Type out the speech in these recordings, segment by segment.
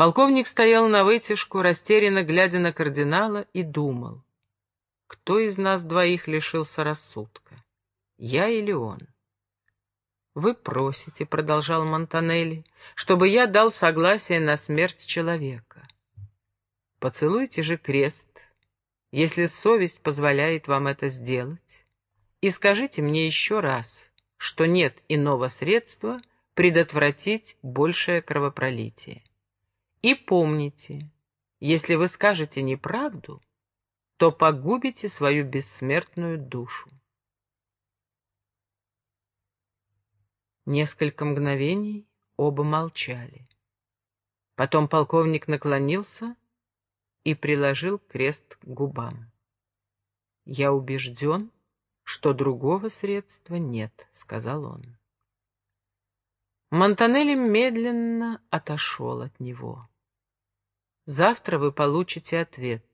Полковник стоял на вытяжку, растерянно глядя на кардинала, и думал, кто из нас двоих лишился рассудка, я или он? «Вы просите», — продолжал Монтанелли, — «чтобы я дал согласие на смерть человека. Поцелуйте же крест, если совесть позволяет вам это сделать, и скажите мне еще раз, что нет иного средства предотвратить большее кровопролитие. И помните, если вы скажете неправду, то погубите свою бессмертную душу. Несколько мгновений оба молчали. Потом полковник наклонился и приложил крест к губам. «Я убежден, что другого средства нет», — сказал он. Монтанелли медленно отошел от него. Завтра вы получите ответ.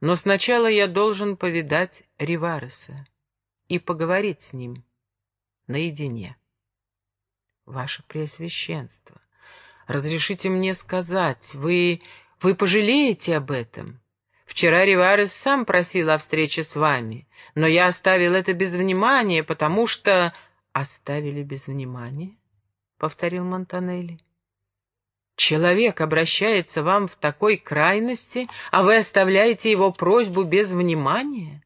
Но сначала я должен повидать Ривареса и поговорить с ним наедине. Ваше Преосвященство, разрешите мне сказать, вы... вы пожалеете об этом? Вчера Риварес сам просил о встрече с вами, но я оставил это без внимания, потому что... Оставили без внимания? — повторил Монтанелли. Человек обращается вам в такой крайности, а вы оставляете его просьбу без внимания?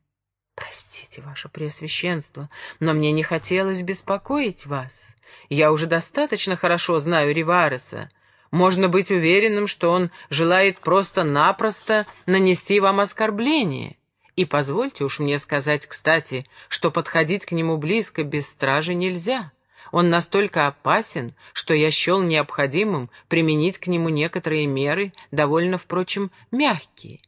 Простите, ваше Преосвященство, но мне не хотелось беспокоить вас. Я уже достаточно хорошо знаю Ривареса. Можно быть уверенным, что он желает просто-напросто нанести вам оскорбление. И позвольте уж мне сказать, кстати, что подходить к нему близко без стражи нельзя. Он настолько опасен, что я счел необходимым применить к нему некоторые меры, довольно, впрочем, мягкие.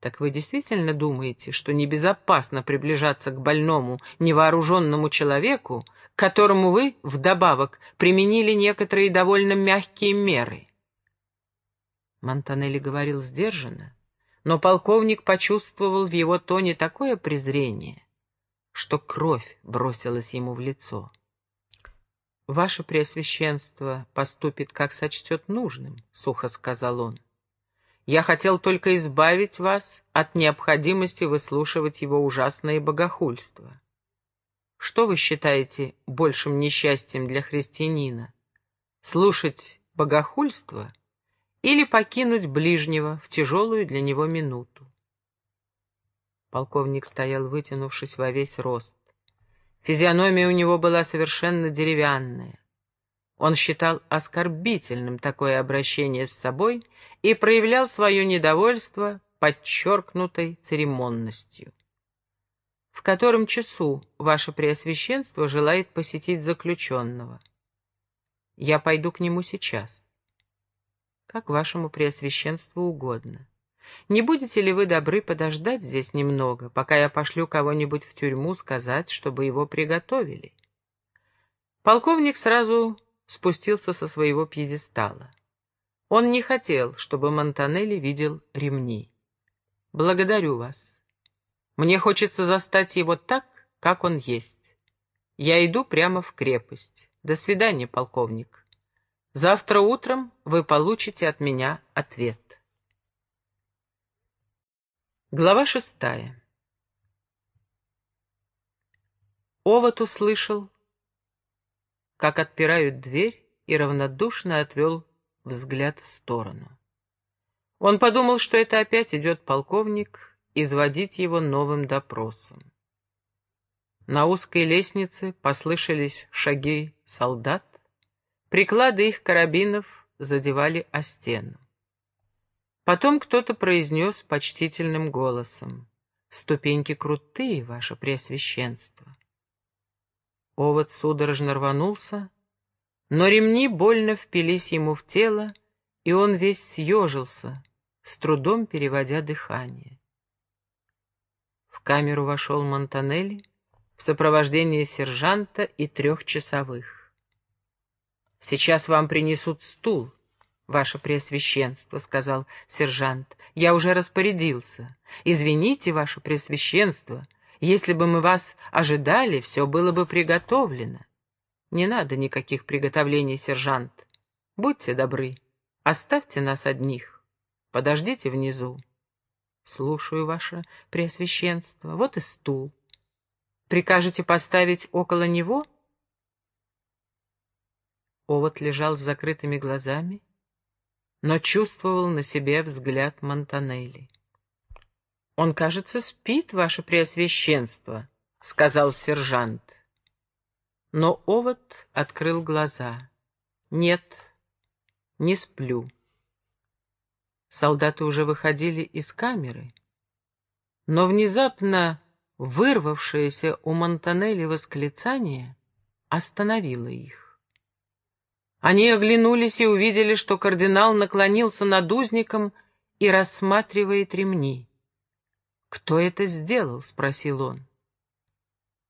Так вы действительно думаете, что небезопасно приближаться к больному, невооруженному человеку, к которому вы, вдобавок, применили некоторые довольно мягкие меры? Монтанелли говорил сдержанно, но полковник почувствовал в его тоне такое презрение, что кровь бросилась ему в лицо. «Ваше Преосвященство поступит, как сочтет нужным», — сухо сказал он. «Я хотел только избавить вас от необходимости выслушивать его ужасное богохульство. Что вы считаете большим несчастьем для христианина? Слушать богохульство или покинуть ближнего в тяжелую для него минуту?» Полковник стоял, вытянувшись во весь рост. Физиономия у него была совершенно деревянная. Он считал оскорбительным такое обращение с собой и проявлял свое недовольство подчеркнутой церемонностью. «В котором часу ваше Преосвященство желает посетить заключенного?» «Я пойду к нему сейчас». «Как вашему Преосвященству угодно». Не будете ли вы добры подождать здесь немного, пока я пошлю кого-нибудь в тюрьму сказать, чтобы его приготовили?» Полковник сразу спустился со своего пьедестала. Он не хотел, чтобы Монтанелли видел ремни. «Благодарю вас. Мне хочется застать его так, как он есть. Я иду прямо в крепость. До свидания, полковник. Завтра утром вы получите от меня ответ». Глава шестая. Овод услышал, как отпирают дверь, и равнодушно отвел взгляд в сторону. Он подумал, что это опять идет полковник изводить его новым допросом. На узкой лестнице послышались шаги солдат, приклады их карабинов задевали о стену. Потом кто-то произнес почтительным голосом. «Ступеньки крутые, ваше преосвященство». Овод судорожно рванулся, но ремни больно впились ему в тело, и он весь съежился, с трудом переводя дыхание. В камеру вошел Монтанелли в сопровождении сержанта и трех часовых. «Сейчас вам принесут стул», «Ваше Преосвященство», — сказал сержант, — «я уже распорядился. Извините, Ваше Преосвященство, если бы мы вас ожидали, все было бы приготовлено». «Не надо никаких приготовлений, сержант. Будьте добры, Оставьте нас одних. Подождите внизу. Слушаю, ваше преосвященство. Вот и стул. Прикажете поставить около него? Овод лежал с закрытыми глазами, но чувствовал на себе взгляд Монтанелли. «Он, кажется, спит, ваше преосвященство», — сказал сержант. Но овод открыл глаза. «Нет, не сплю». Солдаты уже выходили из камеры, но внезапно вырвавшееся у Монтанелли восклицание остановило их. Они оглянулись и увидели, что кардинал наклонился над узником и рассматривает ремни. «Кто это сделал?» — спросил он.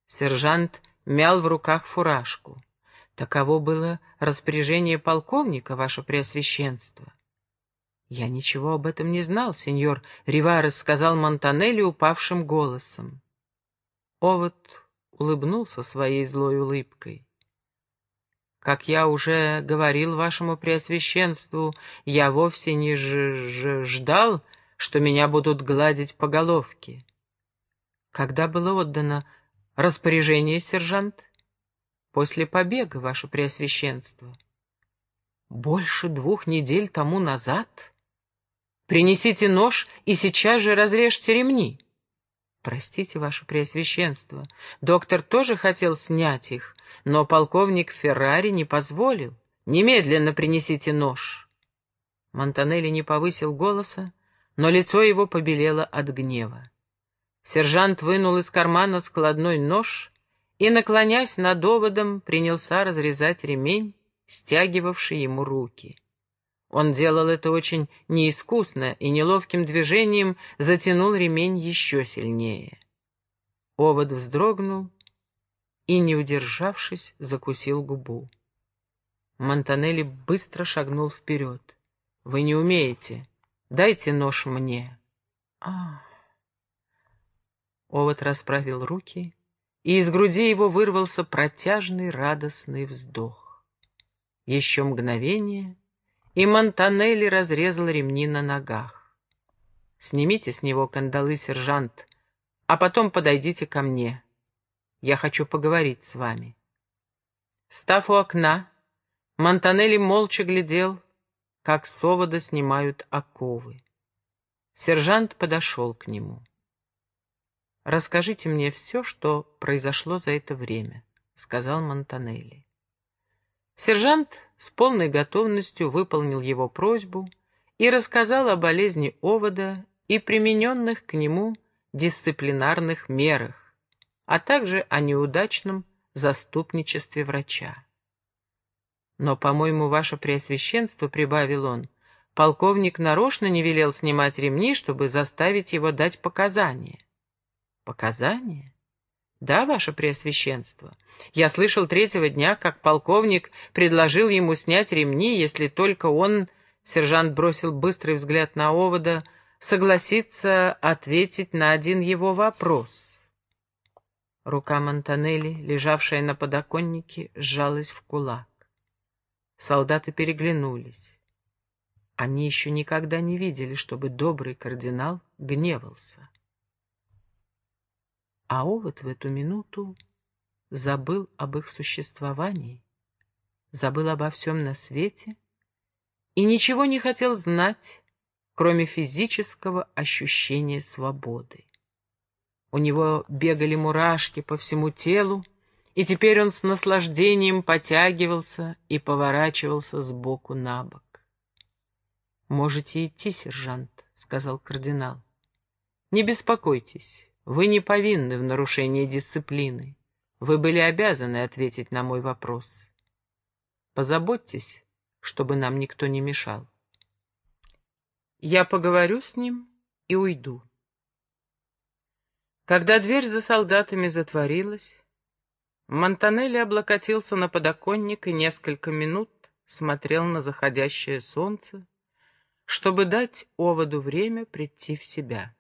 Сержант мял в руках фуражку. Таково было распоряжение полковника, ваше преосвященство. Я ничего об этом не знал, сеньор Риварес сказал Монтанелли упавшим голосом. Овод улыбнулся своей злой улыбкой. Как я уже говорил вашему преосвященству, я вовсе не ж -ж ждал, что меня будут гладить по головке. Когда было отдано распоряжение, сержант? После побега, ваше преосвященство. Больше двух недель тому назад? Принесите нож и сейчас же разрежьте ремни. Простите, ваше преосвященство, доктор тоже хотел снять их, но полковник Феррари не позволил. Немедленно принесите нож. Монтанелли не повысил голоса, но лицо его побелело от гнева. Сержант вынул из кармана складной нож и, наклонясь над оводом, принялся разрезать ремень, стягивавший ему руки. Он делал это очень неискусно и неловким движением затянул ремень еще сильнее. Овод вздрогнул и, не удержавшись, закусил губу. Монтанелли быстро шагнул вперед. «Вы не умеете. Дайте нож мне. А. Овод расправил руки, и из груди его вырвался протяжный радостный вздох. Еще мгновение, и Монтанелли разрезал ремни на ногах. «Снимите с него кандалы, сержант, а потом подойдите ко мне. Я хочу поговорить с вами». Став у окна, Монтанелли молча глядел как с овода снимают оковы. Сержант подошел к нему. «Расскажите мне все, что произошло за это время», — сказал Монтанелли. Сержант с полной готовностью выполнил его просьбу и рассказал о болезни овода и примененных к нему дисциплинарных мерах, а также о неудачном заступничестве врача. Но, по-моему, ваше преосвященство, — прибавил он, — полковник нарочно не велел снимать ремни, чтобы заставить его дать показания. Показания? Да, ваше преосвященство. Я слышал третьего дня, как полковник предложил ему снять ремни, если только он, сержант бросил быстрый взгляд на овода, согласится ответить на один его вопрос. Рука Монтанелли, лежавшая на подоконнике, сжалась в кулак. Солдаты переглянулись. Они еще никогда не видели, чтобы добрый кардинал гневался. А овод в эту минуту забыл об их существовании, забыл обо всем на свете и ничего не хотел знать, кроме физического ощущения свободы. У него бегали мурашки по всему телу, и теперь он с наслаждением потягивался и поворачивался с боку на бок. «Можете идти, сержант», — сказал кардинал. «Не беспокойтесь, вы не повинны в нарушении дисциплины. Вы были обязаны ответить на мой вопрос. Позаботьтесь, чтобы нам никто не мешал. Я поговорю с ним и уйду». Когда дверь за солдатами затворилась, Монтанелли облокотился на подоконник и несколько минут смотрел на заходящее солнце, чтобы дать оводу время прийти в себя.